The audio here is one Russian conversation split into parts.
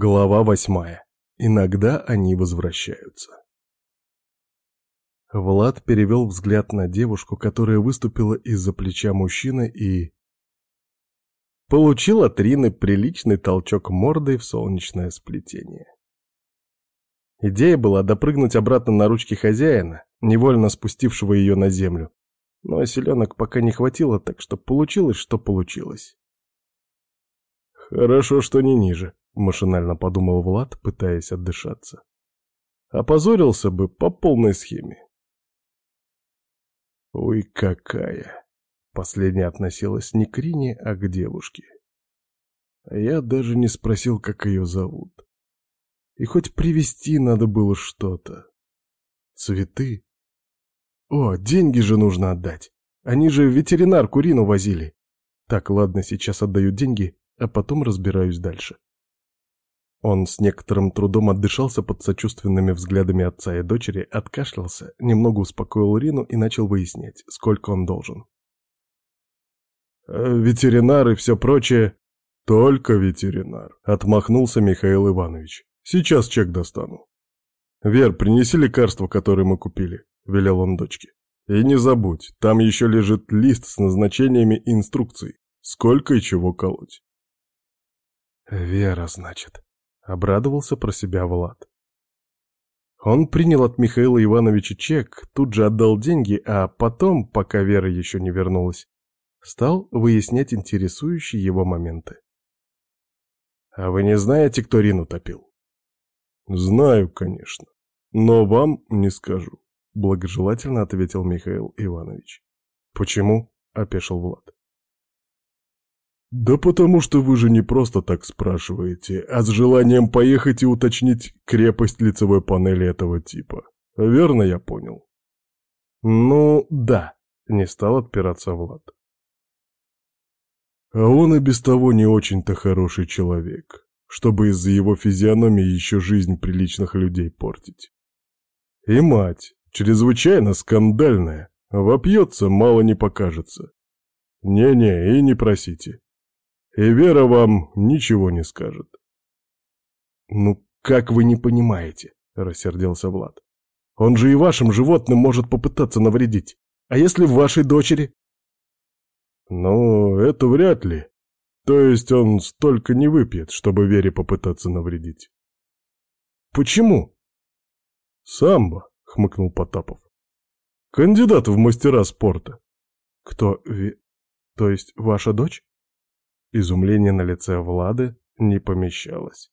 Глава восьмая. Иногда они возвращаются. Влад перевел взгляд на девушку, которая выступила из-за плеча мужчины и... Получил от Рины приличный толчок мордой в солнечное сплетение. Идея была допрыгнуть обратно на ручки хозяина, невольно спустившего ее на землю. Но селенок пока не хватило, так что получилось, что получилось. Хорошо, что не ниже. Машинально подумал Влад, пытаясь отдышаться. Опозорился бы по полной схеме. Ой, какая! Последняя относилась не к Рине, а к девушке. Я даже не спросил, как ее зовут. И хоть привезти надо было что-то. Цветы? О, деньги же нужно отдать. Они же в ветеринарку Рину возили. Так, ладно, сейчас отдаю деньги, а потом разбираюсь дальше. Он с некоторым трудом отдышался под сочувственными взглядами отца и дочери, откашлялся, немного успокоил Рину и начал выяснять, сколько он должен. «Э, «Ветеринар и все прочее...» «Только ветеринар», — отмахнулся Михаил Иванович. «Сейчас чек достану». «Вер, принеси лекарство, которое мы купили», — велел он дочке. «И не забудь, там еще лежит лист с назначениями и инструкцией, сколько и чего колоть». «Вера, значит», Обрадовался про себя Влад. Он принял от Михаила Ивановича чек, тут же отдал деньги, а потом, пока Вера еще не вернулась, стал выяснять интересующие его моменты. «А вы не знаете, кто Рину топил?» «Знаю, конечно, но вам не скажу», — благожелательно ответил Михаил Иванович. «Почему?» — опешил Влад. «Да потому что вы же не просто так спрашиваете, а с желанием поехать и уточнить крепость лицевой панели этого типа. Верно я понял?» «Ну, да», — не стал отпираться Влад. «А он и без того не очень-то хороший человек, чтобы из-за его физиономии еще жизнь приличных людей портить. И мать, чрезвычайно скандальная, вопьется, мало не покажется. Не-не, и не просите. И Вера вам ничего не скажет. «Ну, как вы не понимаете?» — рассердился Влад. «Он же и вашим животным может попытаться навредить. А если в вашей дочери?» «Ну, это вряд ли. То есть он столько не выпьет, чтобы Вере попытаться навредить». «Почему?» «Самбо», — хмыкнул Потапов. «Кандидат в мастера спорта». «Кто? Ви... То есть ваша дочь?» Изумление на лице Влады не помещалось.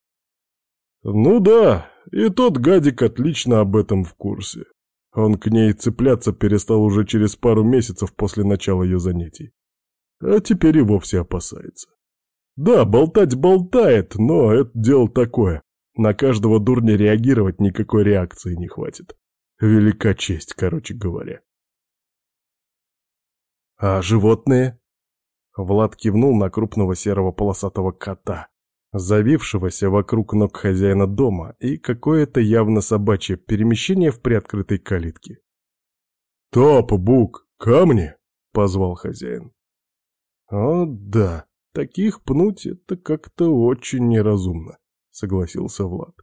«Ну да, и тот гадик отлично об этом в курсе. Он к ней цепляться перестал уже через пару месяцев после начала ее занятий. А теперь и вовсе опасается. Да, болтать болтает, но это дело такое. На каждого дурня реагировать никакой реакции не хватит. Велика честь, короче говоря. А животные? Влад кивнул на крупного серого полосатого кота, завившегося вокруг ног хозяина дома, и какое-то явно собачье перемещение в приоткрытой калитке. «Топ, Бук, ко мне!» — позвал хозяин. «О, да, таких пнуть — это как-то очень неразумно», — согласился Влад.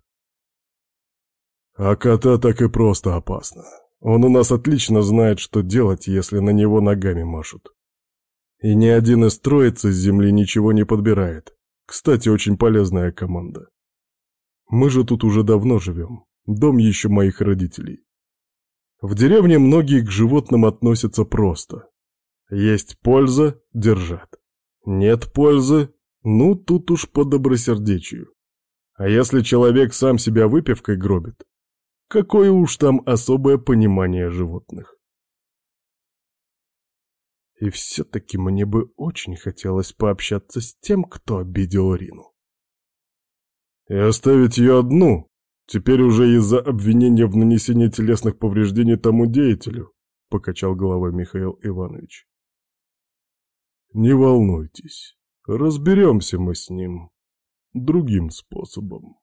«А кота так и просто опасно. Он у нас отлично знает, что делать, если на него ногами машут. И ни один из троицы с земли ничего не подбирает. Кстати, очень полезная команда. Мы же тут уже давно живем. Дом еще моих родителей. В деревне многие к животным относятся просто. Есть польза – держат. Нет пользы – ну тут уж по добросердечию. А если человек сам себя выпивкой гробит, какое уж там особое понимание животных. И все-таки мне бы очень хотелось пообщаться с тем, кто обидел Рину. И оставить ее одну, теперь уже из-за обвинения в нанесении телесных повреждений тому деятелю, покачал головой Михаил Иванович. Не волнуйтесь, разберемся мы с ним другим способом.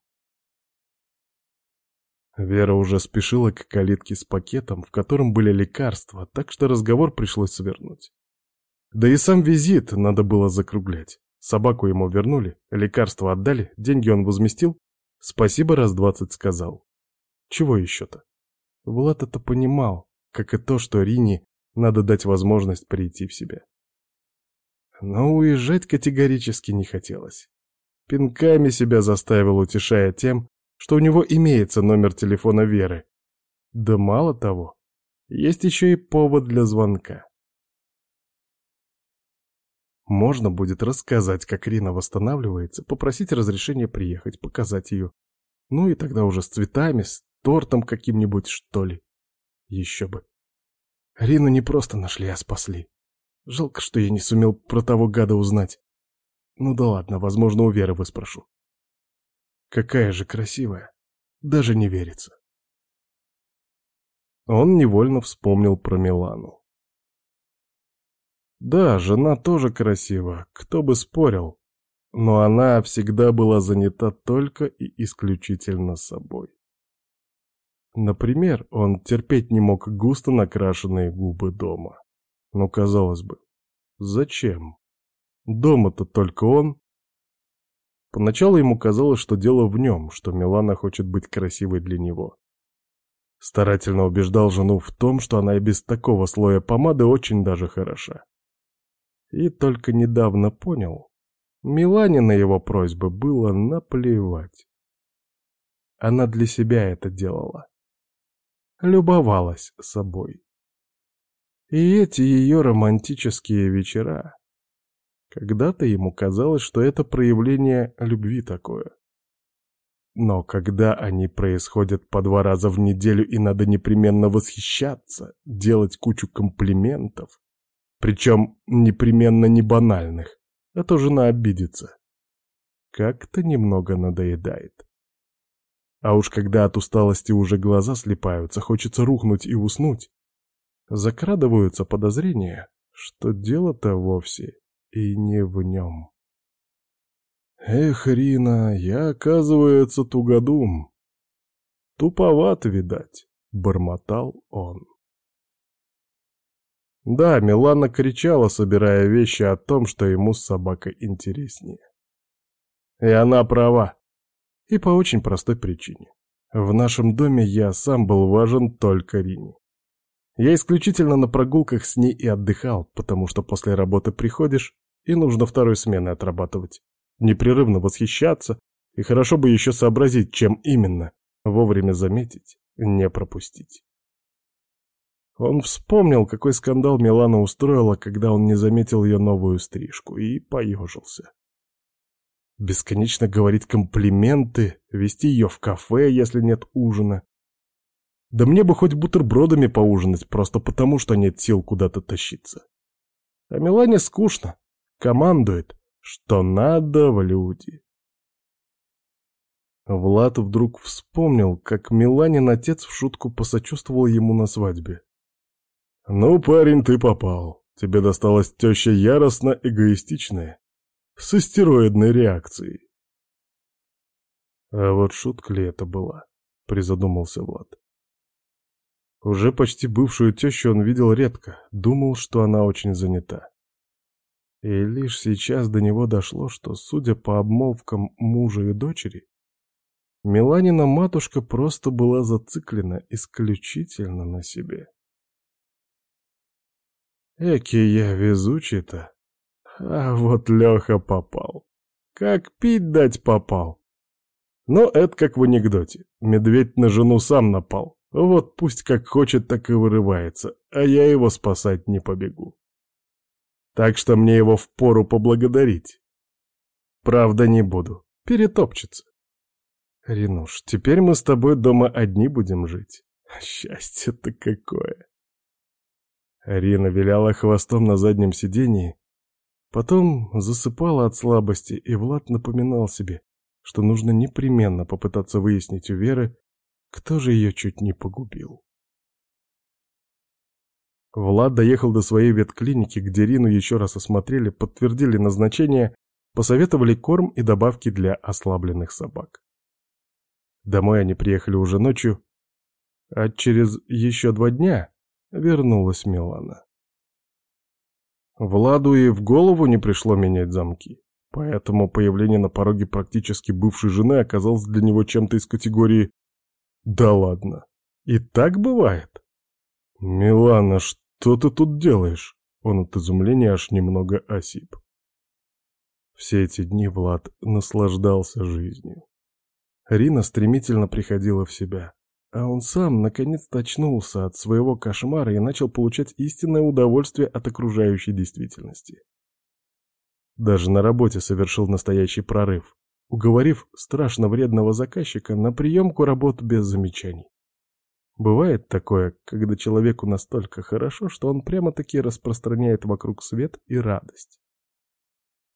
Вера уже спешила к калитке с пакетом, в котором были лекарства, так что разговор пришлось свернуть. Да и сам визит надо было закруглять. Собаку ему вернули, лекарства отдали, деньги он возместил, Спасибо раз двадцать сказал. Чего еще-то? Влад это понимал, как и то, что Рине надо дать возможность прийти в себя. Но уезжать категорически не хотелось. Пинками себя заставил, утешая тем, что у него имеется номер телефона Веры. Да мало того, есть еще и повод для звонка. Можно будет рассказать, как Рина восстанавливается, попросить разрешения приехать, показать ее. Ну и тогда уже с цветами, с тортом каким-нибудь, что ли. Еще бы. Рину не просто нашли, а спасли. Жалко, что я не сумел про того гада узнать. Ну да ладно, возможно, у Веры выспрошу. Какая же красивая. Даже не верится. Он невольно вспомнил про Милану. Да, жена тоже красива, кто бы спорил. Но она всегда была занята только и исключительно собой. Например, он терпеть не мог густо накрашенные губы дома. Но, казалось бы, зачем? Дома-то только он. Поначалу ему казалось, что дело в нем, что Милана хочет быть красивой для него. Старательно убеждал жену в том, что она и без такого слоя помады очень даже хороша. И только недавно понял, Милане на его просьбы было наплевать. Она для себя это делала. Любовалась собой. И эти ее романтические вечера. Когда-то ему казалось, что это проявление любви такое. Но когда они происходят по два раза в неделю и надо непременно восхищаться, делать кучу комплиментов, причем непременно не банальных, а то жена обидится, как-то немного надоедает. А уж когда от усталости уже глаза слепаются, хочется рухнуть и уснуть, закрадываются подозрения, что дело-то вовсе и не в нем. Эх, Рина, я, оказывается, тугодум. Туповат, видать, бормотал он. Да, Милана кричала, собирая вещи о том, что ему с собакой интереснее. И она права. И по очень простой причине. В нашем доме я сам был важен только Рине. Я исключительно на прогулках с ней и отдыхал, потому что после работы приходишь, и нужно второй смены отрабатывать. Непрерывно восхищаться, и хорошо бы еще сообразить, чем именно, вовремя заметить, не пропустить. Он вспомнил, какой скандал Милана устроила, когда он не заметил ее новую стрижку, и поежился. Бесконечно говорить комплименты, вести ее в кафе, если нет ужина, да мне бы хоть бутербродами поужинать, просто потому, что нет сил куда-то тащиться. А Милане скучно. Командует, что надо в люди. Влад вдруг вспомнил, как Миланин отец в шутку посочувствовал ему на свадьбе. «Ну, парень, ты попал. Тебе досталась теща яростно эгоистичная, с истероидной реакцией». «А вот шутка ли это была?» — призадумался Влад. Уже почти бывшую тещу он видел редко, думал, что она очень занята. И лишь сейчас до него дошло, что, судя по обмолвкам мужа и дочери, Миланина матушка просто была зациклена исключительно на себе. Эки я везучий-то. А вот Леха попал. Как пить дать попал. Но это как в анекдоте. Медведь на жену сам напал. Вот пусть как хочет, так и вырывается, а я его спасать не побегу. Так что мне его впору поблагодарить. Правда, не буду. Перетопчется. Ринуш, теперь мы с тобой дома одни будем жить. Счастье-то какое. Рина виляла хвостом на заднем сидении, потом засыпала от слабости, и Влад напоминал себе, что нужно непременно попытаться выяснить у Веры, кто же ее чуть не погубил? Влад доехал до своей ветклиники, где Рину еще раз осмотрели, подтвердили назначение, посоветовали корм и добавки для ослабленных собак. Домой они приехали уже ночью, а через еще два дня вернулась Милана. Владу и в голову не пришло менять замки. Поэтому появление на пороге практически бывшей жены оказалось для него чем-то из категории «Да ладно, и так бывает?» «Милана, что ты тут делаешь?» Он от изумления аж немного осип. Все эти дни Влад наслаждался жизнью. Рина стремительно приходила в себя, а он сам наконец-то очнулся от своего кошмара и начал получать истинное удовольствие от окружающей действительности. Даже на работе совершил настоящий прорыв, уговорив страшно вредного заказчика на приемку работ без замечаний. Бывает такое, когда человеку настолько хорошо, что он прямо-таки распространяет вокруг свет и радость.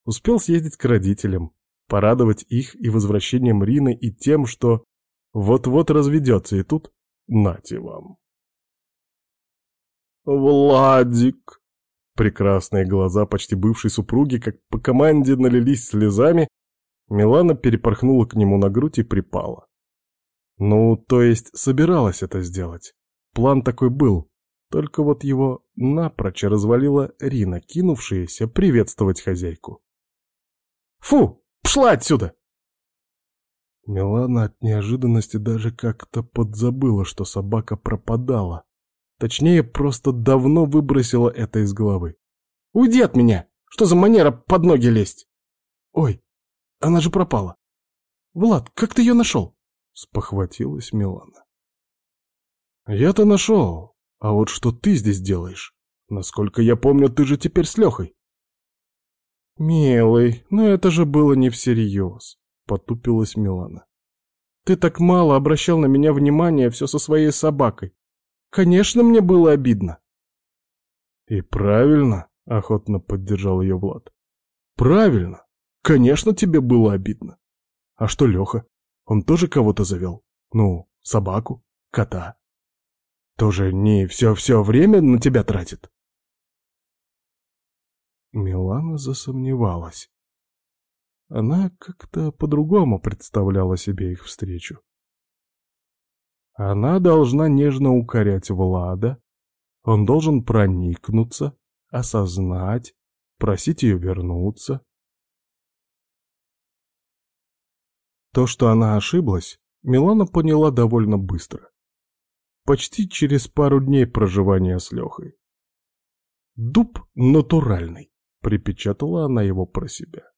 Успел съездить к родителям, порадовать их и возвращением Рины, и тем, что вот-вот разведется, и тут нате вам. «Владик!» Прекрасные глаза почти бывшей супруги, как по команде, налились слезами. Милана перепорхнула к нему на грудь и припала. Ну, то есть собиралась это сделать. План такой был. Только вот его напрочь развалила Рина, кинувшаяся приветствовать хозяйку. «Фу! Пшла отсюда!» Милана от неожиданности даже как-то подзабыла, что собака пропадала. Точнее, просто давно выбросила это из головы. «Уйди от меня! Что за манера под ноги лезть?» «Ой, она же пропала!» «Влад, как ты ее нашел?» Спохватилась Милана. «Я-то нашел. А вот что ты здесь делаешь? Насколько я помню, ты же теперь с Лехой». «Милый, но это же было не всерьез», — потупилась Милана. «Ты так мало обращал на меня внимания все со своей собакой. Конечно, мне было обидно». «И правильно», — охотно поддержал ее Влад. «Правильно. Конечно, тебе было обидно. А что Леха? Он тоже кого-то завел? Ну, собаку, кота. Тоже не все-все время на тебя тратит? Милана засомневалась. Она как-то по-другому представляла себе их встречу. Она должна нежно укорять Влада, он должен проникнуться, осознать, просить ее вернуться. То, что она ошиблась, Милана поняла довольно быстро. Почти через пару дней проживания с Лехой. «Дуб натуральный», — припечатала она его про себя.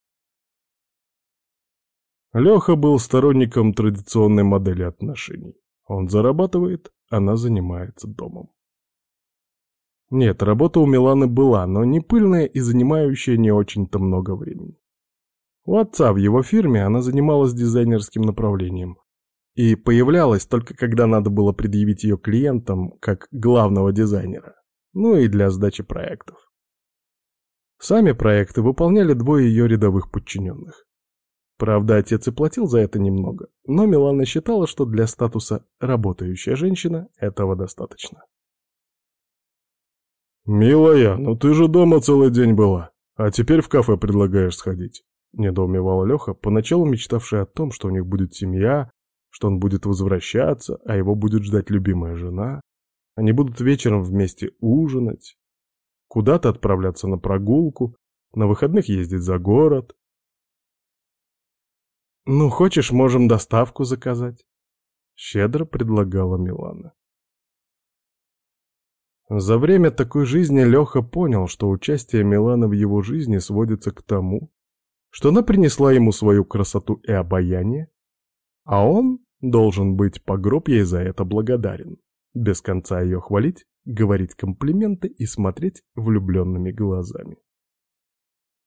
Леха был сторонником традиционной модели отношений. Он зарабатывает, она занимается домом. Нет, работа у Миланы была, но не пыльная и занимающая не очень-то много времени. У отца в его фирме она занималась дизайнерским направлением и появлялась только когда надо было предъявить ее клиентам как главного дизайнера, ну и для сдачи проектов. Сами проекты выполняли двое ее рядовых подчиненных. Правда, отец и платил за это немного, но Милана считала, что для статуса «работающая женщина» этого достаточно. «Милая, ну ты же дома целый день была, а теперь в кафе предлагаешь сходить». Недоумевал Леха, поначалу мечтавший о том, что у них будет семья, что он будет возвращаться, а его будет ждать любимая жена. Они будут вечером вместе ужинать, куда-то отправляться на прогулку, на выходных ездить за город. «Ну, хочешь, можем доставку заказать», — щедро предлагала Милана. За время такой жизни Леха понял, что участие Миланы в его жизни сводится к тому, что она принесла ему свою красоту и обаяние, а он должен быть по гроб ей за это благодарен, без конца ее хвалить, говорить комплименты и смотреть влюбленными глазами.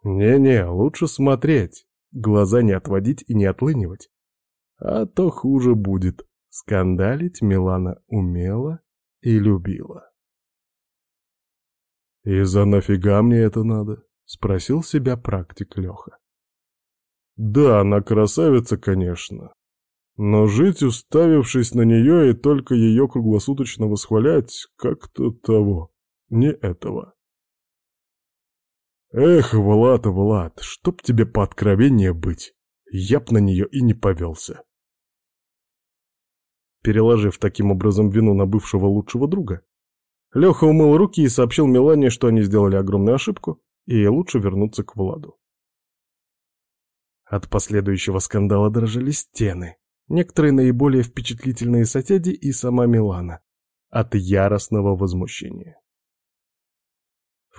Не-не, лучше смотреть, глаза не отводить и не отлынивать, а то хуже будет. Скандалить Милана умела и любила. «И за нафига мне это надо?» — спросил себя практик Леха. Да, она красавица, конечно. Но жить, уставившись на нее и только ее круглосуточно восхвалять, как-то того, не этого. Эх, Влад, Влад, чтоб тебе по откровеннее быть, я б на нее и не повелся. Переложив таким образом вину на бывшего лучшего друга, Леха умыл руки и сообщил Милане, что они сделали огромную ошибку, и лучше вернуться к Владу. От последующего скандала дрожали стены, некоторые наиболее впечатлительные соседи и сама Милана, от яростного возмущения.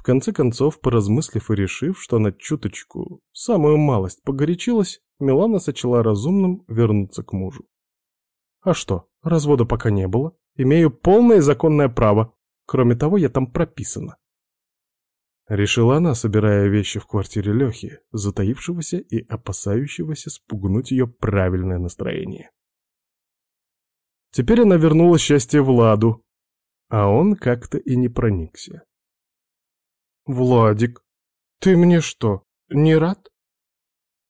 В конце концов, поразмыслив и решив, что она чуточку, самую малость погорячилась, Милана сочла разумным вернуться к мужу. А что, развода пока не было, имею полное законное право, кроме того, я там прописана. Решила она, собирая вещи в квартире Лехи, затаившегося и опасающегося спугнуть ее правильное настроение. Теперь она вернула счастье Владу, а он как-то и не проникся. «Владик, ты мне что, не рад?»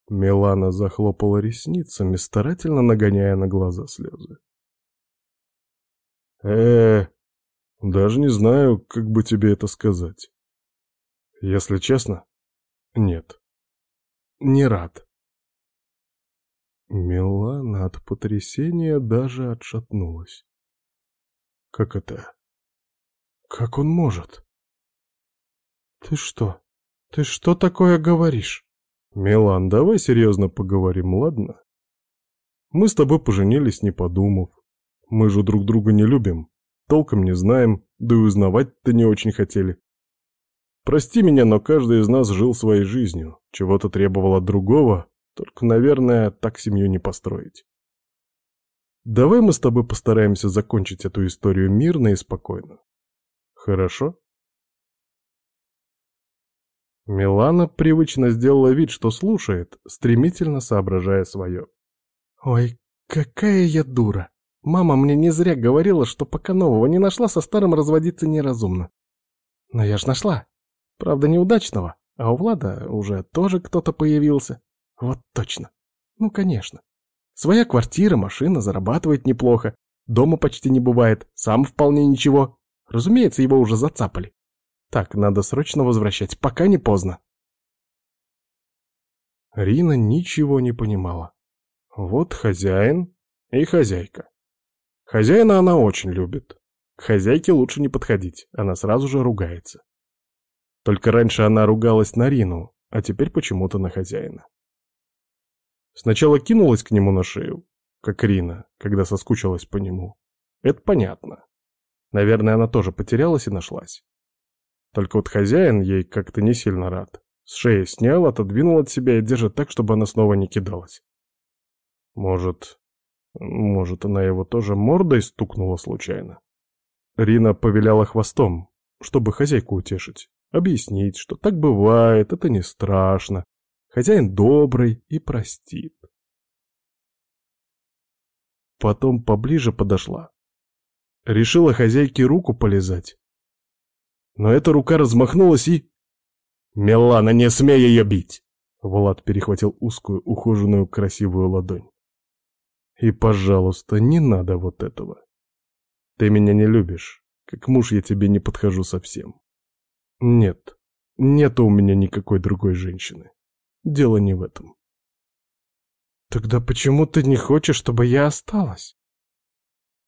Милана захлопала ресницами, старательно нагоняя на глаза слезы. э даже не знаю, как бы тебе это сказать. Если честно, нет. Не рад. Милана от потрясения даже отшатнулась. Как это? Как он может? Ты что? Ты что такое говоришь? Милан, давай серьезно поговорим, ладно? Мы с тобой поженились, не подумав. Мы же друг друга не любим, толком не знаем, да и узнавать-то не очень хотели. Прости меня, но каждый из нас жил своей жизнью, чего-то требовал от другого, только, наверное, так семью не построить. Давай мы с тобой постараемся закончить эту историю мирно и спокойно. Хорошо? Милана привычно сделала вид, что слушает, стремительно соображая свое. «Ой, какая я дура! Мама мне не зря говорила, что пока нового не нашла, со старым разводиться неразумно. Но я ж нашла. Правда, неудачного, а у Влада уже тоже кто-то появился. Вот точно. Ну, конечно. Своя квартира, машина, зарабатывает неплохо. Дома почти не бывает, сам вполне ничего. Разумеется, его уже зацапали. Так, надо срочно возвращать, пока не поздно. Рина ничего не понимала. Вот хозяин и хозяйка. Хозяина она очень любит. К хозяйке лучше не подходить, она сразу же ругается. Только раньше она ругалась на Рину, а теперь почему-то на хозяина. Сначала кинулась к нему на шею, как Рина, когда соскучилась по нему. Это понятно. Наверное, она тоже потерялась и нашлась. Только вот хозяин ей как-то не сильно рад. С шеи снял, отодвинул от себя и держит так, чтобы она снова не кидалась. Может, может, она его тоже мордой стукнула случайно? Рина повиляла хвостом, чтобы хозяйку утешить. Объяснить, что так бывает, это не страшно. Хозяин добрый и простит. Потом поближе подошла. Решила хозяйке руку полезать. Но эта рука размахнулась и... «Милана, не смей ее бить!» Влад перехватил узкую, ухоженную, красивую ладонь. «И, пожалуйста, не надо вот этого. Ты меня не любишь. Как муж я тебе не подхожу совсем. Нет, нет у меня никакой другой женщины. Дело не в этом. Тогда почему ты не хочешь, чтобы я осталась?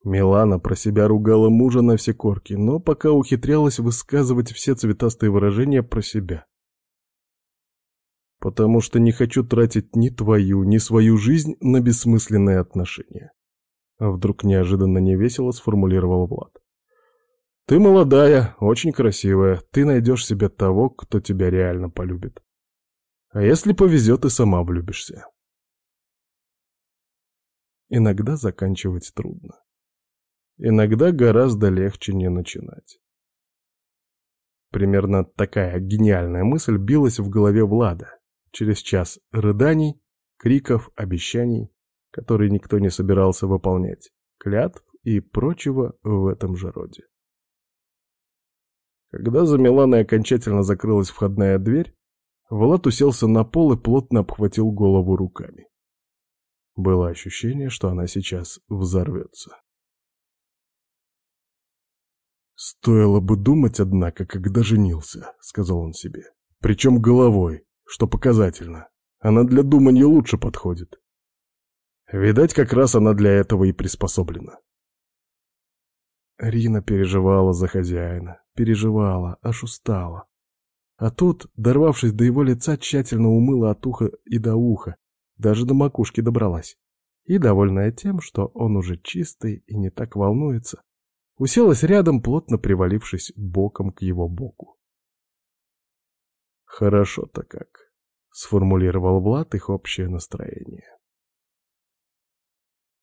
Милана про себя ругала мужа на все корки, но пока ухитрялась высказывать все цветастые выражения про себя. Потому что не хочу тратить ни твою, ни свою жизнь на бессмысленные отношения. А вдруг неожиданно невесело сформулировал Влад. Ты молодая, очень красивая, ты найдешь себе того, кто тебя реально полюбит. А если повезет, и сама влюбишься. Иногда заканчивать трудно. Иногда гораздо легче не начинать. Примерно такая гениальная мысль билась в голове Влада. Через час рыданий, криков, обещаний, которые никто не собирался выполнять, клятв и прочего в этом же роде. Когда за Миланой окончательно закрылась входная дверь, Влад уселся на пол и плотно обхватил голову руками. Было ощущение, что она сейчас взорвется. «Стоило бы думать, однако, когда женился», — сказал он себе. «Причем головой, что показательно. Она для думания лучше подходит. Видать, как раз она для этого и приспособлена». Рина переживала за хозяина, переживала, аж устала. А тут, дорвавшись до его лица, тщательно умыла от уха и до уха, даже до макушки добралась. И, довольная тем, что он уже чистый и не так волнуется, уселась рядом, плотно привалившись боком к его боку. «Хорошо-то как», — сформулировал Влад их общее настроение.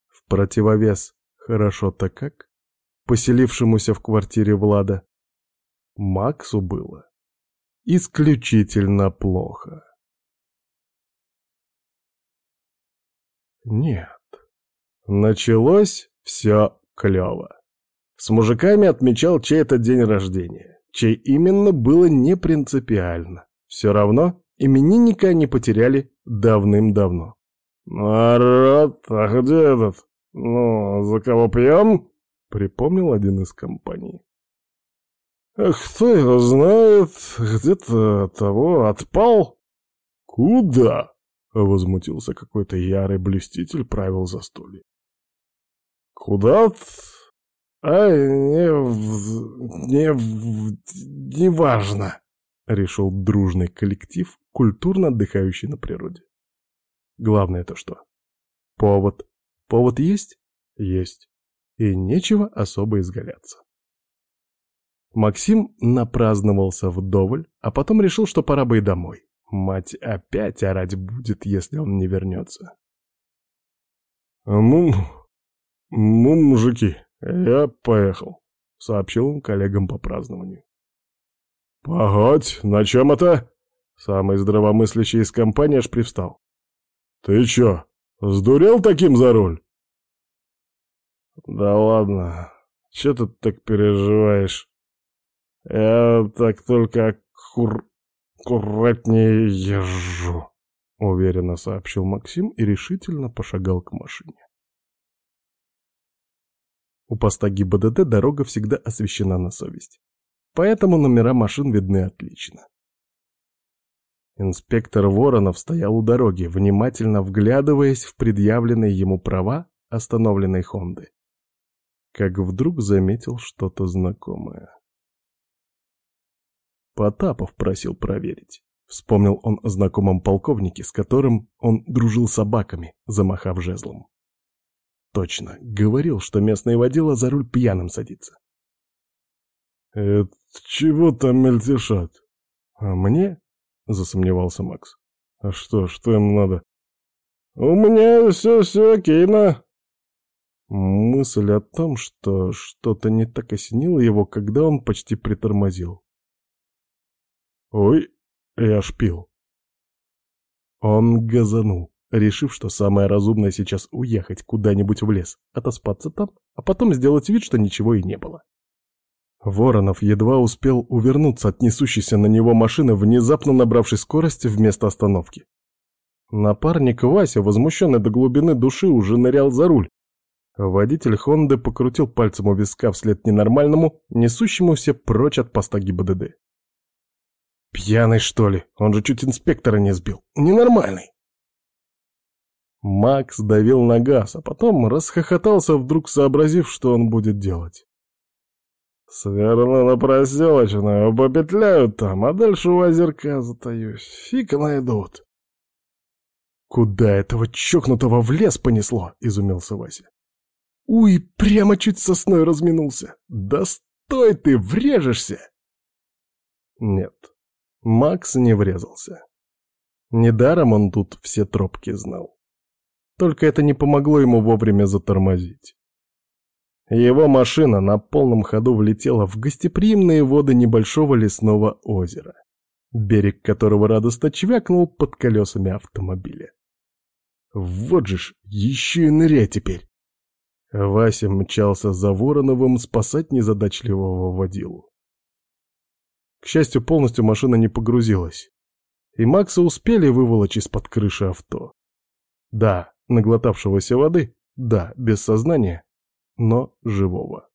В противовес «хорошо-то как», поселившемуся в квартире Влада, Максу было исключительно плохо. Нет, началось все клево. С мужиками отмечал чей-то день рождения, чей именно было не принципиально. Все равно именинника они потеряли давным-давно. «Народ, а где этот? Ну, за кого пьем?» — припомнил один из компаний. «Кто его знает, где-то того отпал?» «Куда?» — возмутился какой-то ярый блюститель правил застолья. «Куда-то? А, не, не, не важно», — решил дружный коллектив, культурно отдыхающий на природе. Главное это что? Повод. Повод есть? Есть. И нечего особо изгаляться. Максим напраздновался вдоволь, а потом решил, что пора бы и домой. Мать опять орать будет, если он не вернется. «Ну, ну, мужики, я поехал», — сообщил он коллегам по празднованию. «Погодь, на чем это?» Самый здравомыслящий из компании аж привстал. «Ты чё, сдурел таким за руль?» «Да ладно, чё ты так переживаешь? Я так только кур аккуратнее езжу», — уверенно сообщил Максим и решительно пошагал к машине. У поста ГИБДД дорога всегда освещена на совесть, поэтому номера машин видны отлично. Инспектор Воронов стоял у дороги, внимательно вглядываясь в предъявленные ему права остановленной Хонды. Как вдруг заметил что-то знакомое. Потапов просил проверить. Вспомнил он о знакомом полковнике, с которым он дружил собаками, замахав жезлом. Точно, говорил, что местный водила за руль пьяным садится. «Это чего там мельтешат?» «А мне?» — засомневался Макс. «А что, что им надо?» «У меня все-все окейно». Мысль о том, что что-то не так осенило его, когда он почти притормозил. Ой, я шпил. Он газанул, решив, что самое разумное сейчас уехать куда-нибудь в лес, отоспаться там, а потом сделать вид, что ничего и не было. Воронов едва успел увернуться от несущейся на него машины, внезапно набравшей скорость вместо остановки. Напарник Вася, возмущенный до глубины души, уже нырял за руль. Водитель Хонды покрутил пальцем у виска вслед ненормальному, несущемуся прочь от поста ГИБДД. Пьяный, что ли? Он же чуть инспектора не сбил. Ненормальный. Макс давил на газ, а потом расхохотался, вдруг сообразив, что он будет делать. Сверну на проселочную, попетляют там, а дальше у озерка затаюсь. Фиг найдут. «Куда этого чокнутого в лес понесло?» — изумился Вася. «Уй, прямо чуть сосной разминулся. Да стой ты, врежешься!» Нет, Макс не врезался. Недаром он тут все тропки знал. Только это не помогло ему вовремя затормозить. Его машина на полном ходу влетела в гостеприимные воды небольшого лесного озера, берег которого радостно чвякнул под колесами автомобиля. Вот же ж, еще и ныряй теперь! Вася мчался за Вороновым спасать незадачливого водилу. К счастью, полностью машина не погрузилась. И Макса успели выволочь из-под крыши авто. Да, наглотавшегося воды, да, без сознания, но живого.